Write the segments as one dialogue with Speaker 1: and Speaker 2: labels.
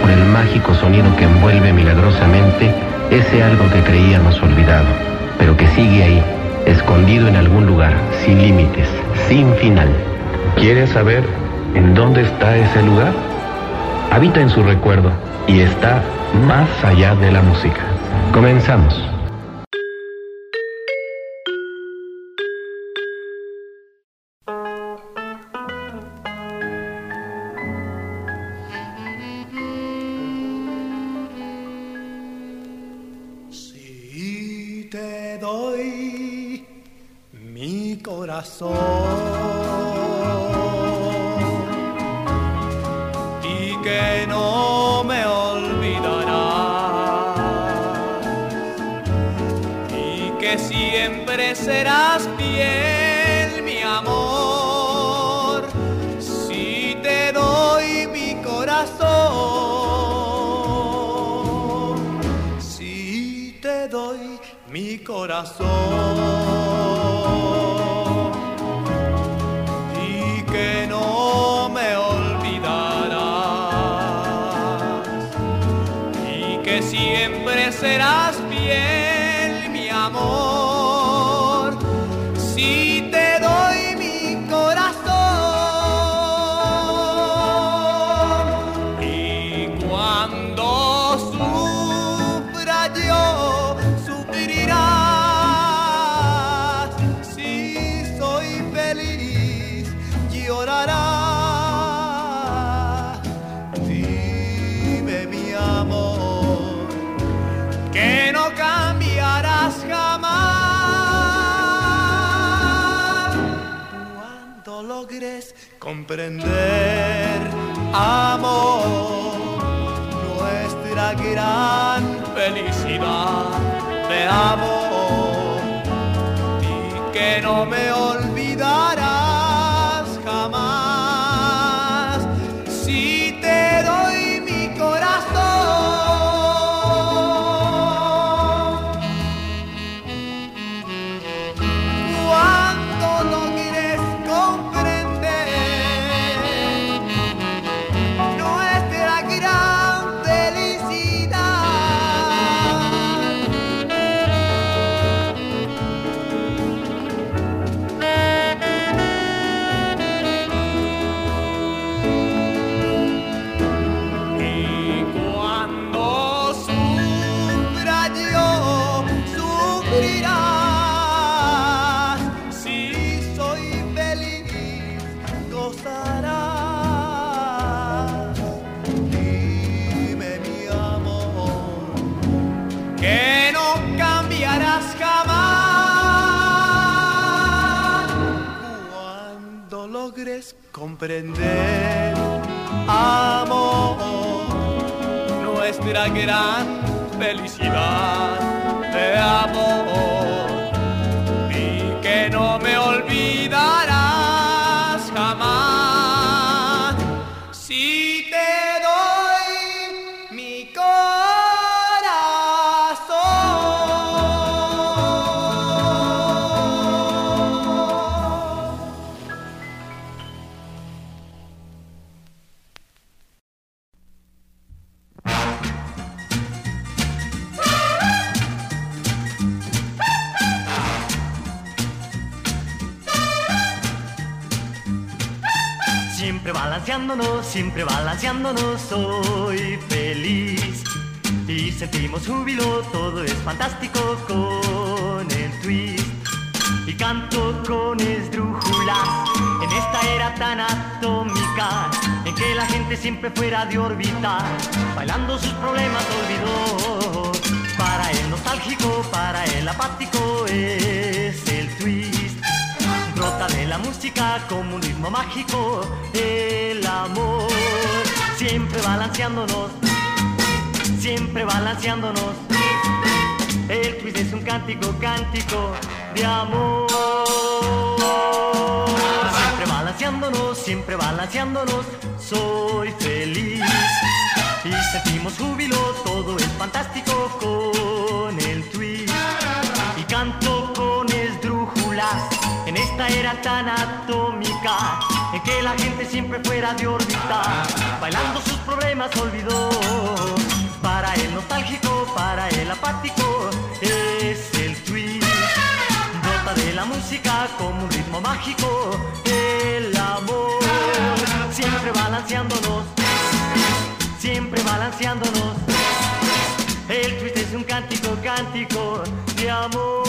Speaker 1: por el mágico sonido que envuelve milagrosamente ese algo que creíamos olvidado, pero que sigue ahí, escondido en algún lugar, sin límites, sin final. ¿Quiere saber en dónde está ese lugar? Habita en su recuerdo y está más allá de la música. Comenzamos.
Speaker 2: Corazón. Y que no me olvidarás. Y que siempre serás fiel, mi amor, si te doy mi corazón, si te doy mi corazón serás comprender amor nuestra gran felicidad te amo y que no me olvidarás
Speaker 3: siempre balanceándonos, soy feliz. Y sentimos júbilo, todo es fantástico con el twist. Y canto con esdrújulas en esta era tan atómica, en que la gente siempre fuera de órbita, bailando sus problemas olvidó. Para el nostálgico, para el apático es el twist. La música como un ritmo mágico, el amor. Siempre balanceándonos, siempre balanceándonos. El twist es un cántico, cántico de amor. Siempre balanceándonos, siempre balanceándonos, soy feliz. Y sentimos júbilo, todo es fantástico con el twist. Y canto era tan atómica en que la gente siempre fuera de órbita, bailando sus problemas olvidó. Para el nostálgico, para el apático, es el twist. Brota de la música como un ritmo mágico, el amor, siempre balanceándonos, siempre balanceándonos. El twist es un cántico, cántico de amor.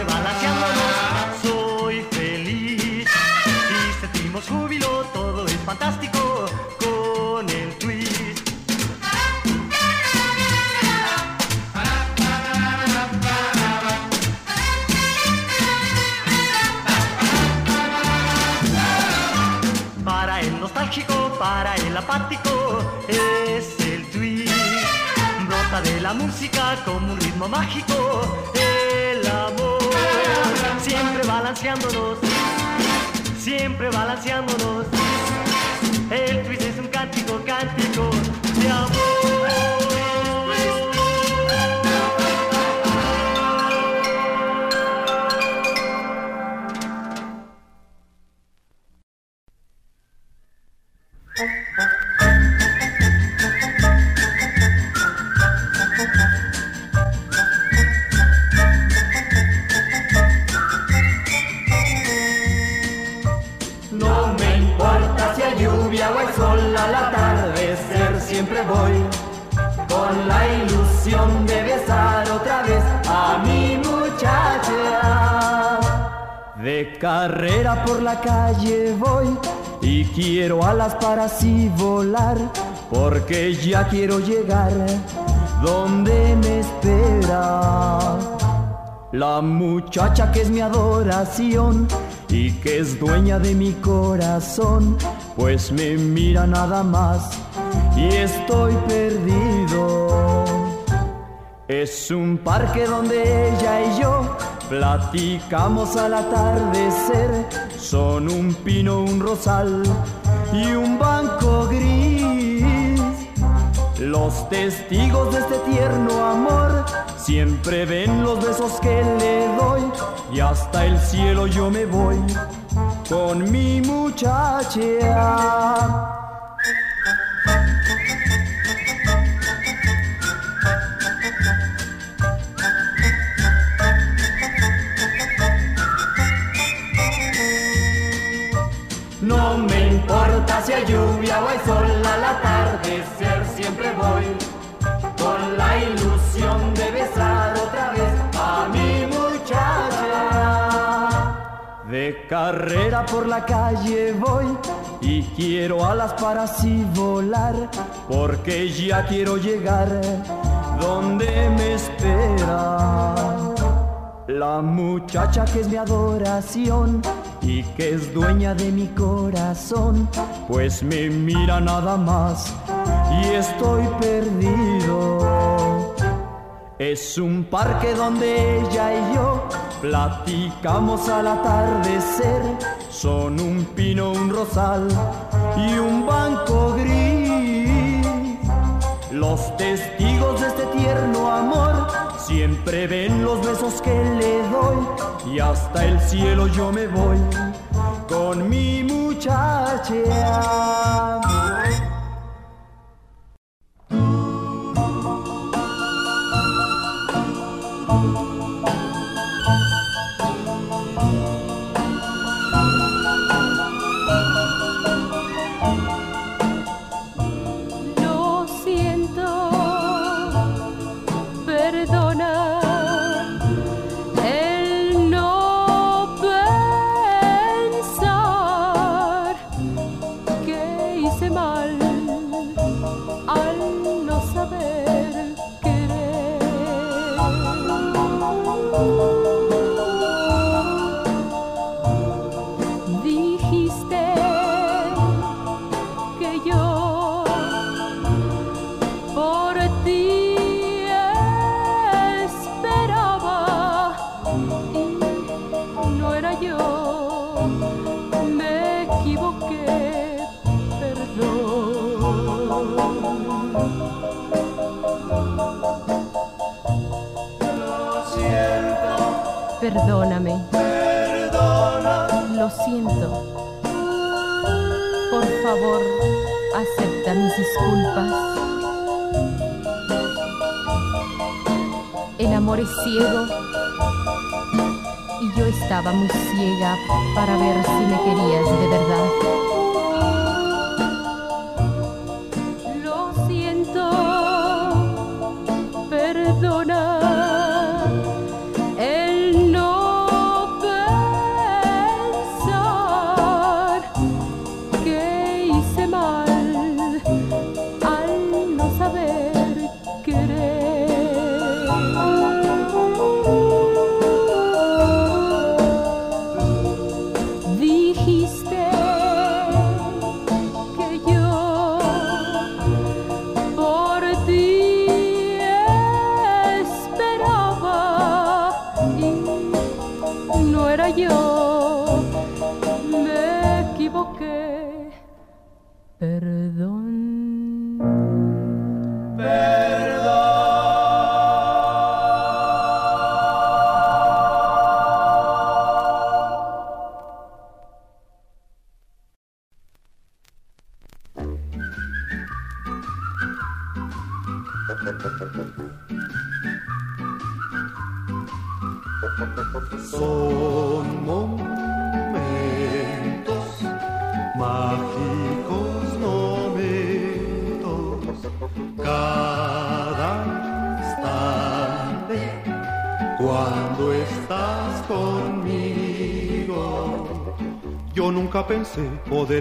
Speaker 3: Siempre balanceándonos. Soy feliz y sentimos júbilo, todo es fantástico con el twist. Para el nostálgico, para el apático, es el twist. Brota de la música como un ritmo mágico. Siempre balanceándonos, siempre balanceándonos. El
Speaker 4: por la calle voy y quiero alas para así volar, porque ya quiero llegar donde me espera. La muchacha que es mi adoración y que es dueña de mi corazón, pues me mira nada más y estoy perdido. Es un parque donde ella y yo platicamos al atardecer. Son un pino, un rosal y un banco gris. Los testigos de este tierno amor siempre ven los besos que le doy y hasta el cielo yo me voy con mi muchacha. Lluvia o hay sol al atardecer, siempre voy con la ilusión de besar otra vez a mi muchacha. De carrera por la calle voy y quiero alas para así volar, porque ya quiero llegar donde me espera. La muchacha que es mi adoración y que es dueña de mi corazón, pues me mira nada más y estoy perdido. Es un parque donde ella y yo platicamos al atardecer. Son un pino, un rosal y un banco gris. Los testigos de este tierno amor siempre ven los besos que le doy y hasta el cielo yo me voy con mi muchacha.
Speaker 5: Amor es ciego y yo estaba muy ciega para ver si me querías de verdad.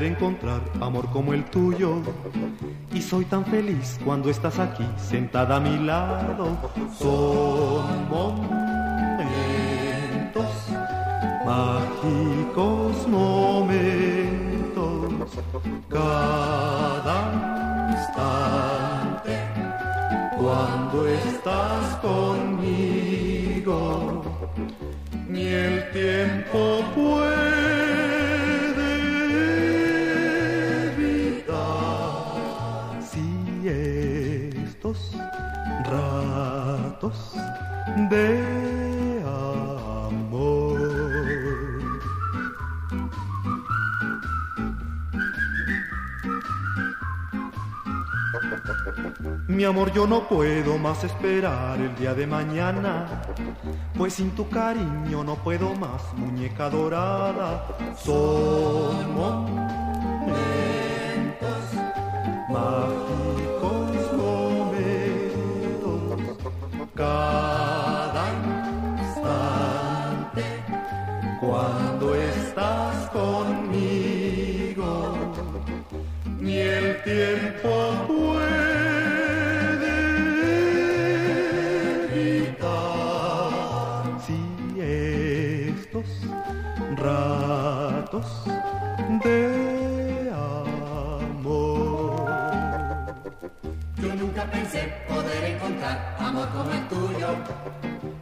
Speaker 6: Encontrar amor como el tuyo. Y soy tan feliz cuando estás aquí sentada a mi lado. Son momentos mágicos momentos, cada instante cuando estás conmigo, ni el tiempo puede Mi amor, yo no puedo más esperar el día de mañana, pues sin tu cariño no puedo más, muñeca dorada. Son momentos mágicos momentos, cada instante cuando estás conmigo, ni el tiempo
Speaker 7: encontrar amor como el tuyo.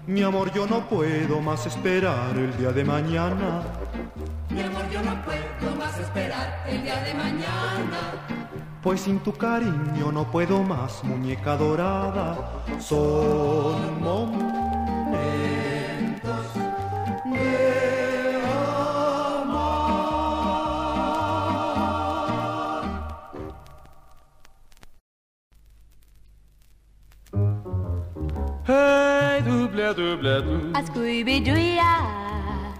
Speaker 6: Mi amor, yo no puedo más esperar el día de mañana.
Speaker 7: Mi amor, yo no puedo más esperar el día de mañana.
Speaker 6: Pues sin tu cariño no puedo más, muñeca dorada. Son
Speaker 8: Hey, double, double, dou.
Speaker 5: A Scooby-Doo-ya,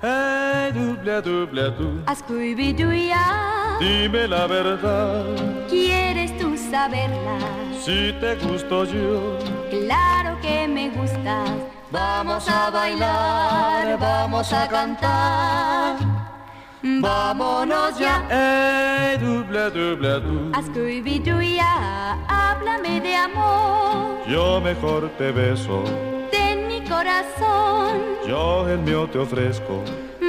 Speaker 8: Hey, double, double, dou.
Speaker 5: a Scooby-Doo-ya,
Speaker 8: Dime la verdad,
Speaker 5: ¿quieres tú saberla?
Speaker 8: si te gusto yo.
Speaker 5: Claro que me gustas. Vamos a bailar, vamos a cantar. Vámonos ya.
Speaker 8: Hey, double, double, dou.
Speaker 5: A Scooby-Doo-ya, háblame de amor.
Speaker 8: Yo mejor te beso,
Speaker 5: corazón.
Speaker 8: yo el mío te ofrezco.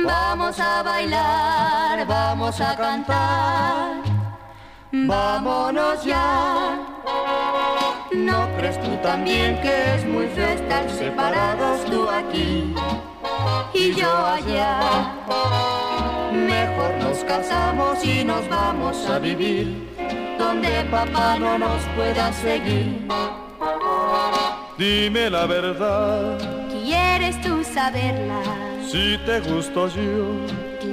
Speaker 5: Vamos a bailar, vamos a cantar. Vámonos ya. ¿No crees tú también que es muy feo estar separados tú aquí y yo allá? Mejor nos casamos y nos vamos a vivir donde papá no nos pueda seguir.
Speaker 8: Dime la verdad,
Speaker 5: ¿Quieres tú saberla?
Speaker 8: Si te gusto yo,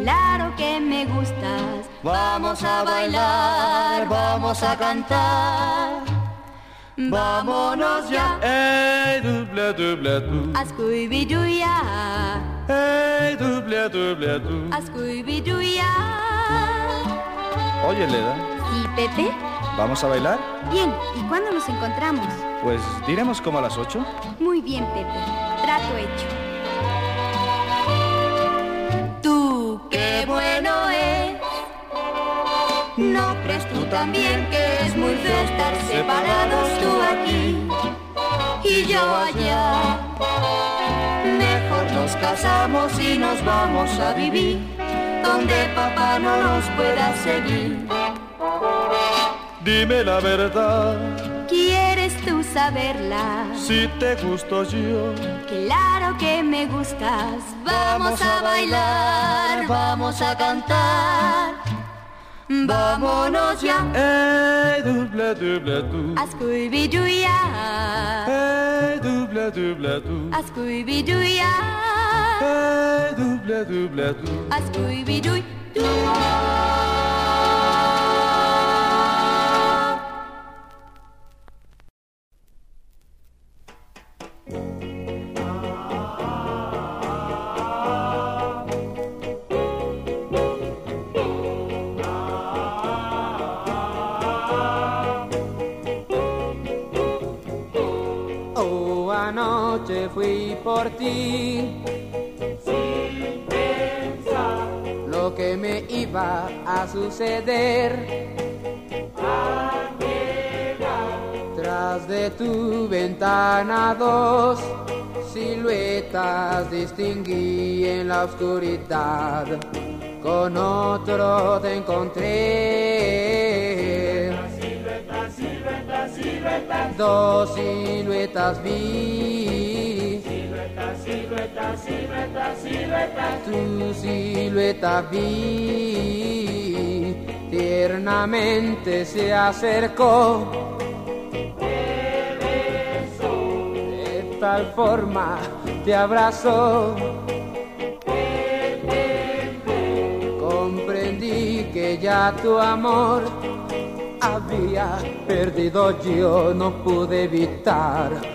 Speaker 5: Claro que me gustas. Vamos a bailar, vamos a cantar. Vámonos ya.
Speaker 8: hey double double du,
Speaker 5: A Scooby-Doo-ya,
Speaker 8: hey double double du.
Speaker 5: a Scooby-Doo-ya.
Speaker 9: Oye, Leda,
Speaker 5: ¿Y Pepe?
Speaker 9: ¿vamos a bailar?
Speaker 5: Bien, ¿y cuándo nos encontramos?
Speaker 9: Pues diremos como a las 8.
Speaker 5: Muy bien, Pepe. Trato hecho. Tú, qué bueno es. ¿No crees tú también que es muy feo estar separados tú aquí y yo allá? Mejor nos casamos y nos vamos a vivir donde papá no nos pueda seguir.
Speaker 8: Dime la verdad,
Speaker 5: ¿Quieres saberla?
Speaker 8: si te gusto yo,
Speaker 5: Claro que me gustas. Vamos a bailar, vamos a cantar. Vámonos ya
Speaker 8: hey double double du,
Speaker 5: a Scooby-Doo-ya,
Speaker 8: hey double double du,
Speaker 5: a Scooby-Doo-ya,
Speaker 8: hey double double du.
Speaker 5: a Scooby-Doo.
Speaker 10: Fui por ti. Sin pensar lo que me iba a suceder. Tras de tu ventana dos siluetas distinguí en la oscuridad. Con otro te encontré. Dos siluetas vi. Tu silueta vi. Tiernamente se acercó. De tal forma te abrazó. Comprendí que ya tu amor había perdido yo, no pude evitar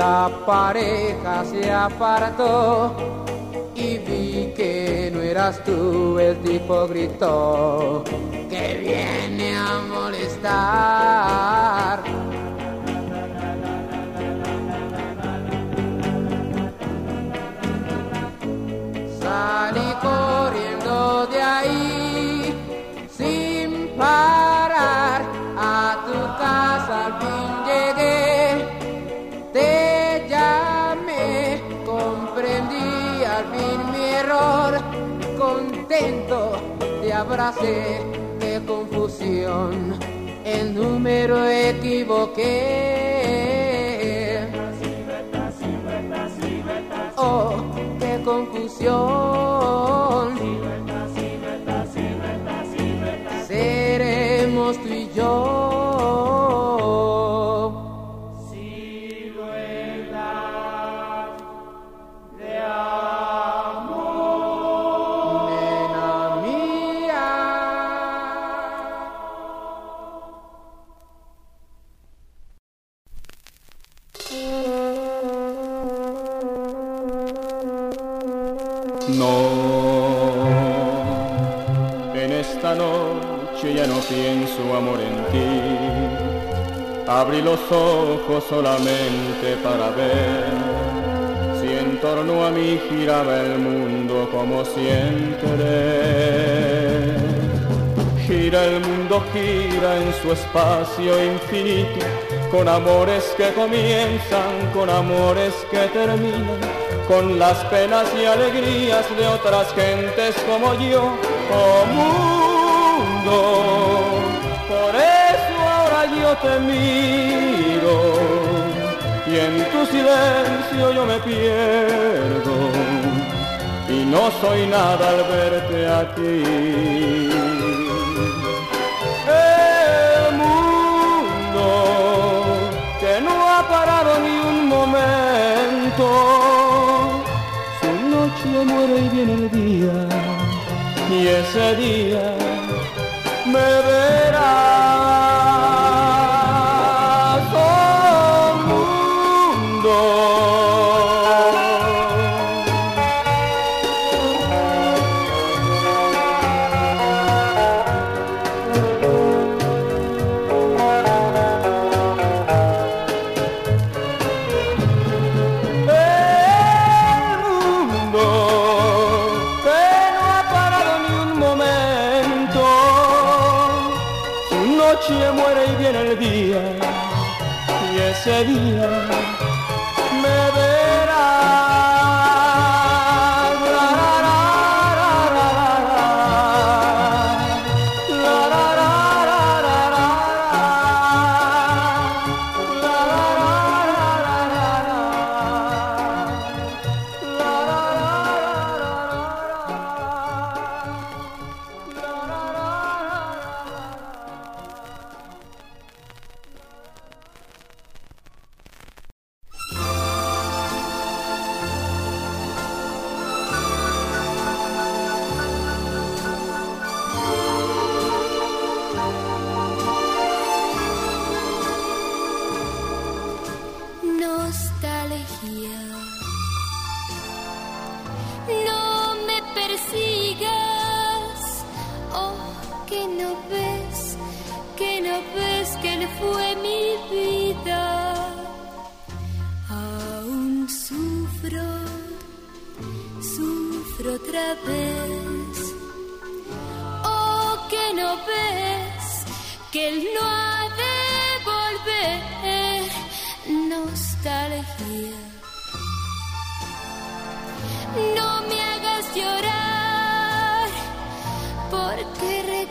Speaker 10: La pareja se apartó y vi que no eras tú, el tipo gritó que viene a molestar. Salí corriendo de ahí sin parar te abracé qué confusión. El número equivoqué. Oh qué confusión. Seremos tú y yo.
Speaker 8: Abrí los ojos solamente para ver si en torno a mí giraba el mundo como siempre. Gira el mundo, gira en su espacio infinito, con amores que comienzan, con amores que terminan, con las penas y alegrías de otras gentes como yo, oh mundo. Te miro y en tu silencio yo me pierdo. Y no soy nada al verte a ti. El mundo que no ha parado ni un momento, su noche muere y viene el día, y ese día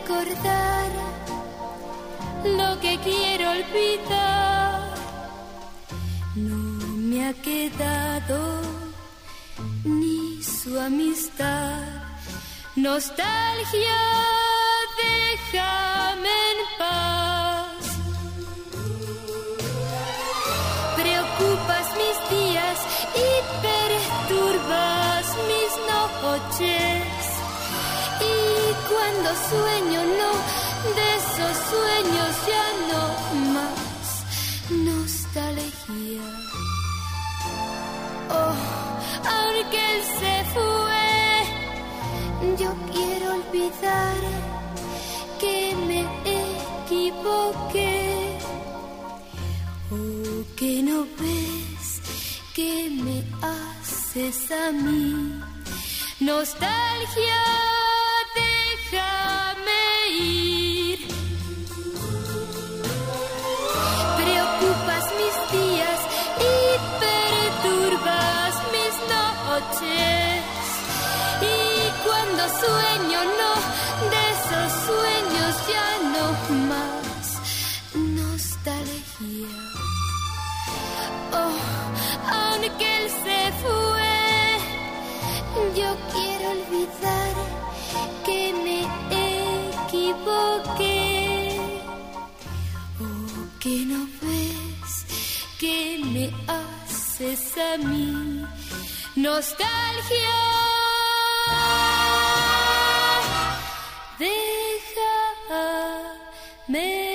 Speaker 5: recordar lo que quiero olvidar no me ha quedado ni su amistad. Nostalgia, déjame en paz. Preocupas mis días y perturbas mis noches. Sueño, no, de esos sueños ya no más. Nostalgia. Oh, aunque él se fue, yo quiero olvidar que me equivoqué. Oh, que no ves que me haces a mí. Nostalgia, sueño, no, de esos sueños ya no más. Nostalgia. Oh, aunque él se fue, yo quiero olvidar que me equivoqué. Oh, que no ves que me haces a mí nostalgia.
Speaker 11: Mais...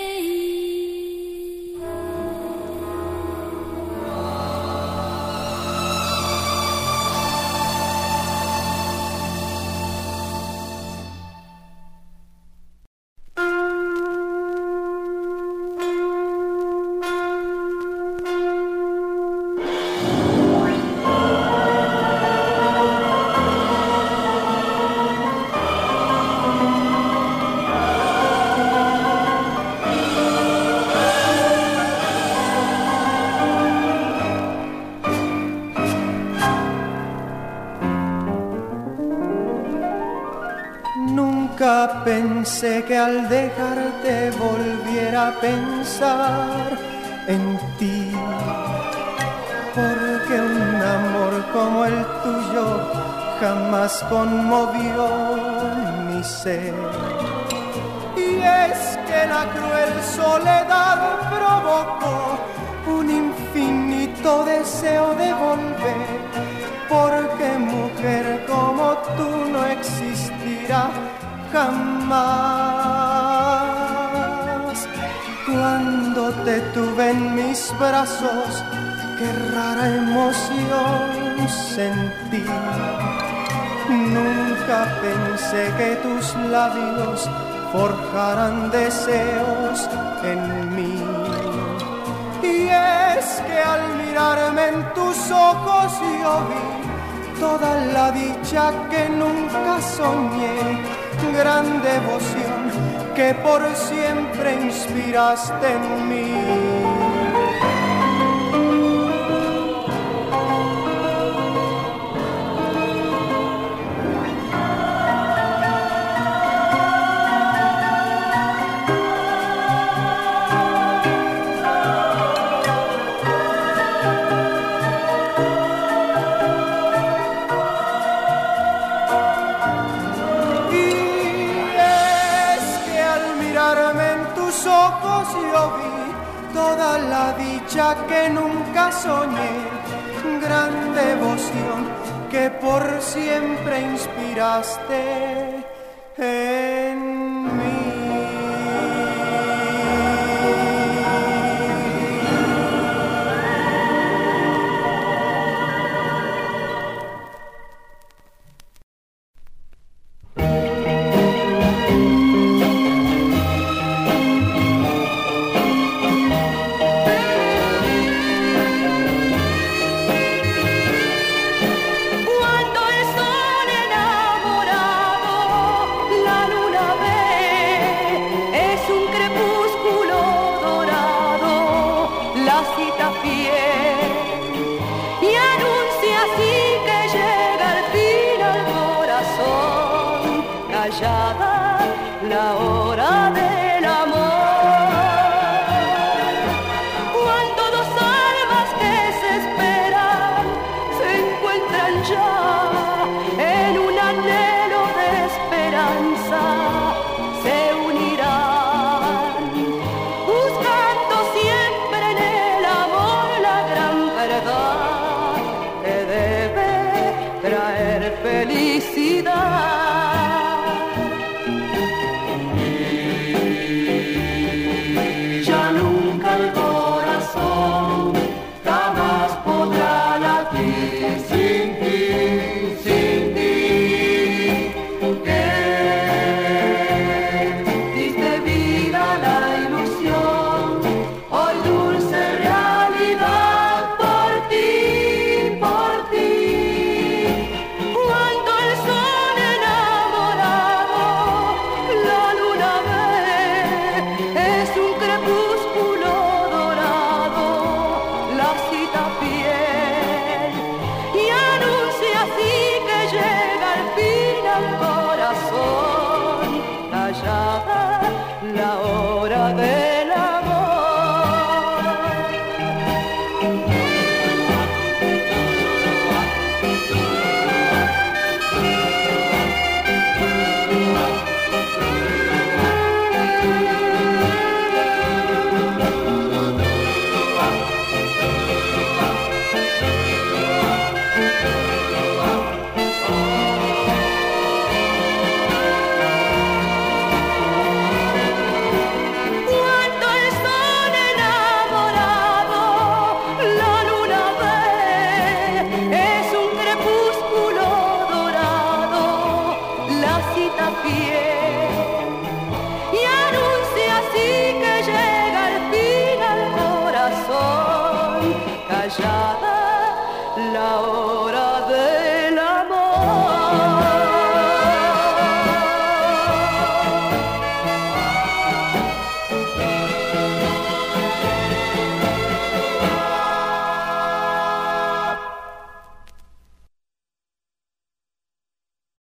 Speaker 11: pensé que al dejarte volviera a pensar en ti, porque un amor como el tuyo jamás conmovió mi ser. Y es que la cruel soledad provocó un infinito deseo de volver, porque mujer como tú no existirá jamás. Cuando te tuve en mis brazos, qué rara emoción sentí. Nunca pensé que tus labios forjaran deseos en mí. Y es que al mirarme en tus ojos yo vi toda la dicha que nunca soñé, gran devoción que por siempre inspiraste en mí.